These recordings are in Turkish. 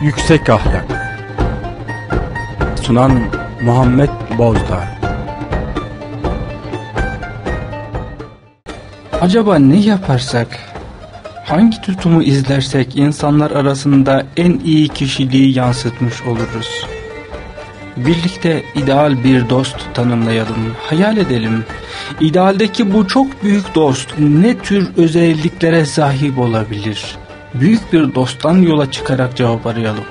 Yüksek Ahlak Sunan Muhammed Bozdağ Acaba ne yaparsak, hangi tutumu izlersek insanlar arasında en iyi kişiliği yansıtmış oluruz? Birlikte ideal bir dost tanımlayalım, hayal edelim. İdealdeki bu çok büyük dost ne tür özelliklere sahip olabilir? Büyük bir dosttan yola çıkarak cevap arayalım.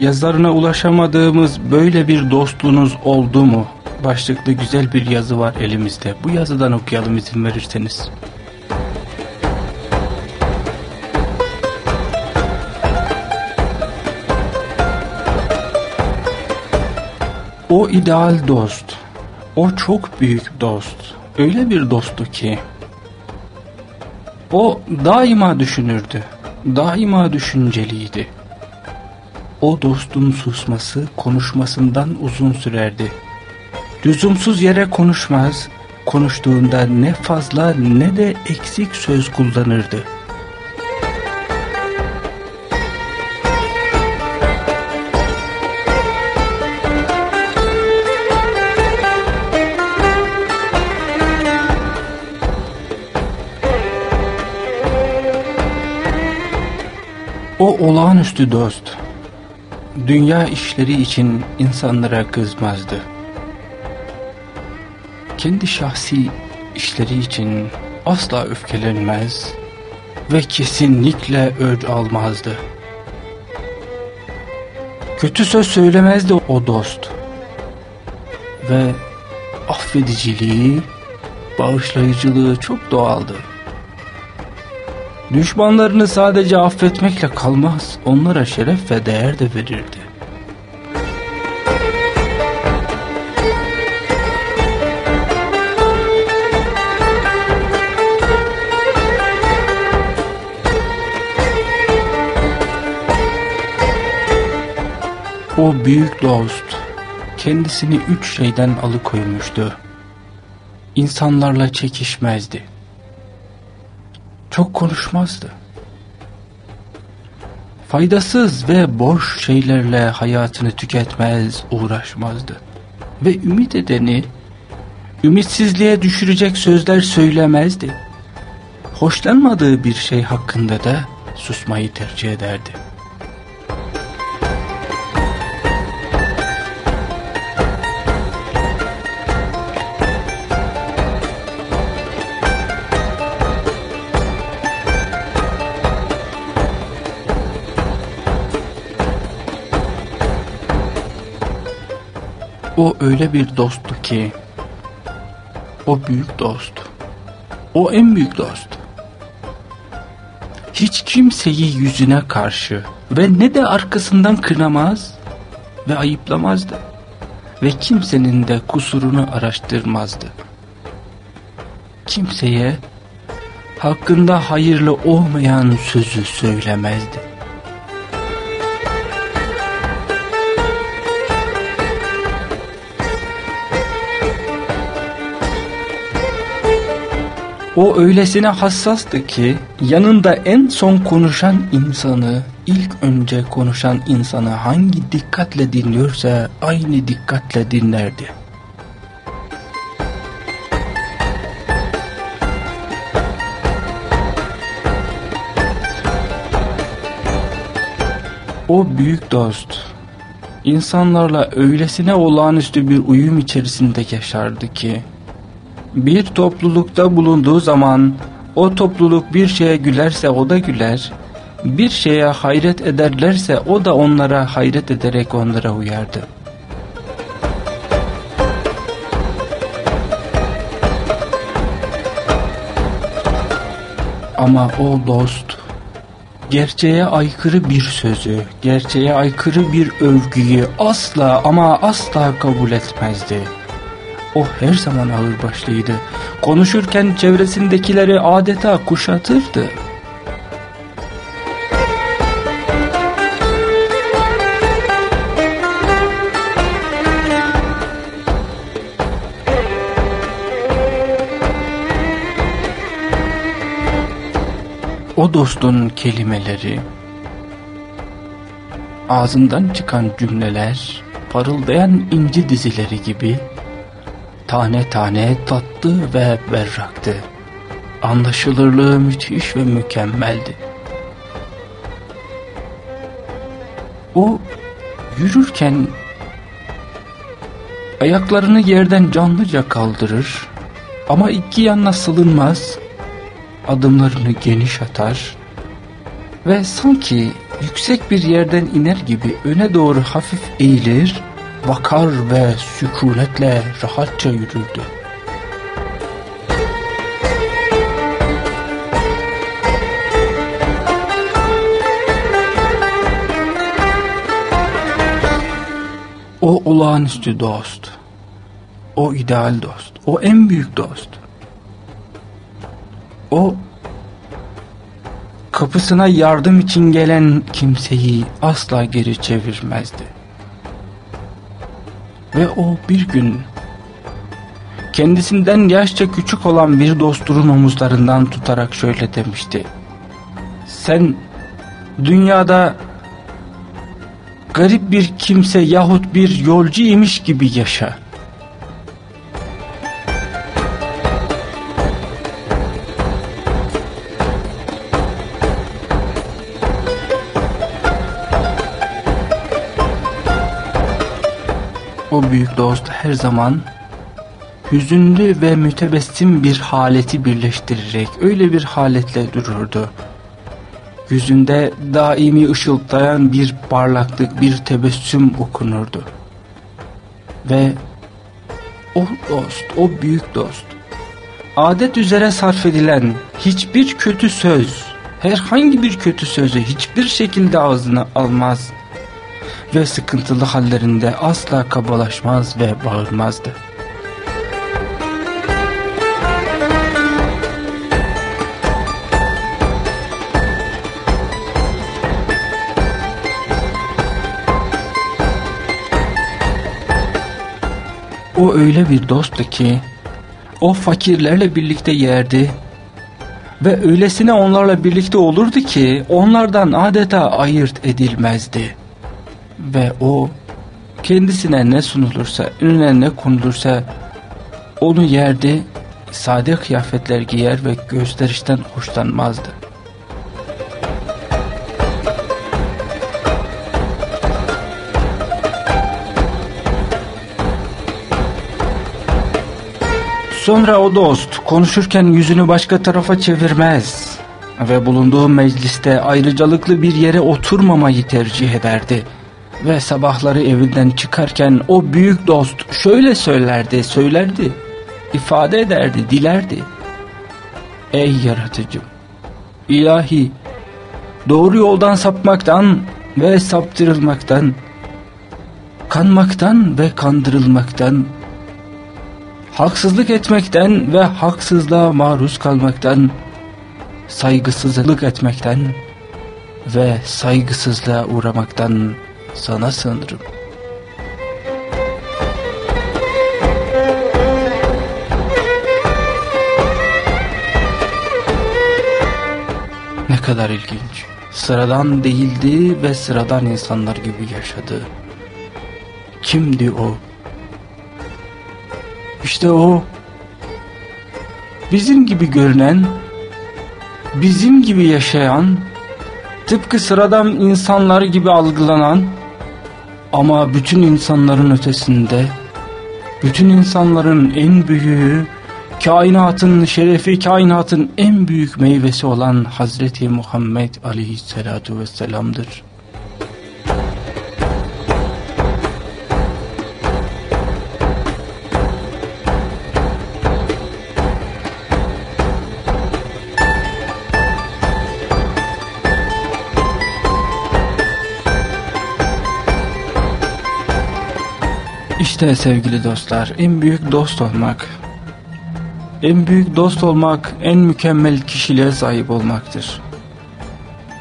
Yazarına ulaşamadığımız böyle bir dostluğunuz oldu mu? Başlıklı güzel bir yazı var elimizde. Bu yazıdan okuyalım izin verirseniz. O ideal dost, o çok büyük dost, öyle bir dosttu ki, o daima düşünürdü, daima düşünceliydi. O dostun susması konuşmasından uzun sürerdi. Lüzumsuz yere konuşmaz, konuştuğunda ne fazla ne de eksik söz kullanırdı. O olağanüstü dost, dünya işleri için insanlara kızmazdı. Kendi şahsi işleri için asla öfkelenmez ve kesinlikle öc almazdı. Kötü söz söylemezdi o dost ve affediciliği, bağışlayıcılığı çok doğaldı. Düşmanlarını sadece affetmekle kalmaz, onlara şeref ve değer de verirdi. O büyük dost kendisini üç şeyden alıkoymuştu. İnsanlarla çekişmezdi çok konuşmazdı. Faydasız ve boş şeylerle hayatını tüketmez, uğraşmazdı. Ve ümit edeni, ümitsizliğe düşürecek sözler söylemezdi. Hoşlanmadığı bir şey hakkında da susmayı tercih ederdi. O öyle bir dosttu ki, o büyük dost, o en büyük dost. Hiç kimseyi yüzüne karşı ve ne de arkasından kınamaz ve ayıplamazdı. Ve kimsenin de kusurunu araştırmazdı. Kimseye hakkında hayırlı olmayan sözü söylemezdi. O öylesine hassastı ki yanında en son konuşan insanı, ilk önce konuşan insanı hangi dikkatle dinliyorsa aynı dikkatle dinlerdi. O büyük dost, insanlarla öylesine olağanüstü bir uyum içerisinde yaşardı ki, bir toplulukta bulunduğu zaman o topluluk bir şeye gülerse o da güler, bir şeye hayret ederlerse o da onlara hayret ederek onlara uyardı. Ama o dost, gerçeğe aykırı bir sözü, gerçeğe aykırı bir övgüyü asla ama asla kabul etmezdi. O her zaman ağır başlıydı. Konuşurken çevresindekileri adeta kuşatırdı. O dostun kelimeleri, ağzından çıkan cümleler, parıldayan inci dizileri gibi tane tane tatlı ve berraktı. Anlaşılırlığı müthiş ve mükemmeldi. O yürürken ayaklarını yerden canlıca kaldırır ama iki yanına sılınmaz, adımlarını geniş atar ve sanki yüksek bir yerden iner gibi öne doğru hafif eğilir, vakar ve sükunetle rahatça yürürdü. O olağanüstü dost, o ideal dost, o en büyük dost. O kapısına yardım için gelen kimseyi asla geri çevirmezdi. Ve o bir gün kendisinden yaşça küçük olan bir dostunun omuzlarından tutarak şöyle demişti. Sen dünyada garip bir kimse yahut bir yolcu imiş gibi yaşa. O büyük dost her zaman hüzünlü ve mütebessim bir haleti birleştirerek öyle bir haletle dururdu. Yüzünde daimi ışıldayan bir parlaklık, bir tebessüm okunurdu. Ve o dost, o büyük dost, adet üzere sarf edilen hiçbir kötü söz, herhangi bir kötü sözü hiçbir şekilde ağzına almaz ve sıkıntılı hallerinde asla kabalaşmaz ve bağırmazdı. O öyle bir dosttu ki o fakirlerle birlikte yerdi ve öylesine onlarla birlikte olurdu ki onlardan adeta ayırt edilmezdi. Ve o kendisine ne sunulursa, önüne ne konulursa onu yerdi, sade kıyafetler giyer ve gösterişten hoşlanmazdı. Sonra o dost konuşurken yüzünü başka tarafa çevirmez ve bulunduğu mecliste ayrıcalıklı bir yere oturmamayı tercih ederdi. Ve sabahları evinden çıkarken o büyük dost şöyle söylerdi, söylerdi, ifade ederdi, dilerdi. Ey yaratıcım, ilahi, doğru yoldan sapmaktan ve saptırılmaktan, kanmaktan ve kandırılmaktan, haksızlık etmekten ve haksızlığa maruz kalmaktan, saygısızlık etmekten ve saygısızlığa uğramaktan sana sığınırım. Ne kadar ilginç. Sıradan değildi ve sıradan insanlar gibi yaşadı. Kimdi o? İşte o bizim gibi görünen, bizim gibi yaşayan, tıpkı sıradan insanlar gibi algılanan ama bütün insanların ötesinde, bütün insanların en büyüğü, kainatın şerefi, kainatın en büyük meyvesi olan Hazreti Muhammed Aleyhisselatu Vesselam'dır. İşte sevgili dostlar en büyük dost olmak. En büyük dost olmak en mükemmel kişiliğe sahip olmaktır.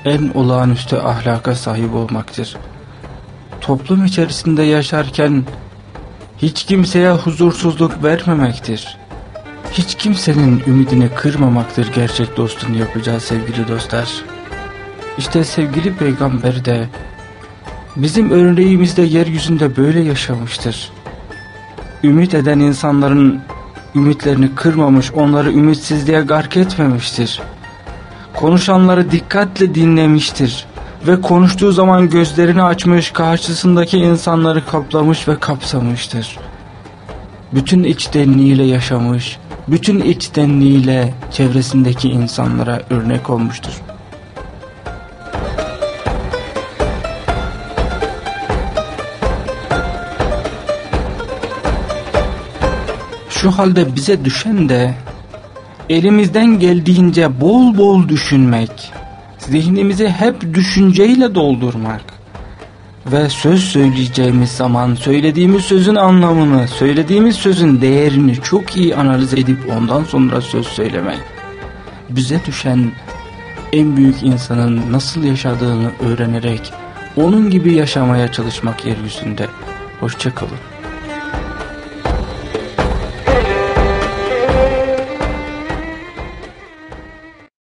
En olağanüstü ahlaka sahip olmaktır. Toplum içerisinde yaşarken hiç kimseye huzursuzluk vermemektir. Hiç kimsenin ümidini kırmamaktır gerçek dostun yapacağı sevgili dostlar. İşte sevgili peygamber de bizim örneğimizde yeryüzünde böyle yaşamıştır. Ümit eden insanların ümitlerini kırmamış, onları ümitsizliğe gark etmemiştir. Konuşanları dikkatle dinlemiştir ve konuştuğu zaman gözlerini açmış, karşısındaki insanları kaplamış ve kapsamıştır. Bütün içtenliğiyle yaşamış, bütün içtenliğiyle çevresindeki insanlara örnek olmuştur. Şu halde bize düşen de elimizden geldiğince bol bol düşünmek, zihnimizi hep düşünceyle doldurmak ve söz söyleyeceğimiz zaman söylediğimiz sözün anlamını, söylediğimiz sözün değerini çok iyi analiz edip ondan sonra söz söylemek. Bize düşen en büyük insanın nasıl yaşadığını öğrenerek onun gibi yaşamaya çalışmak yeryüzünde. Hoşçakalın.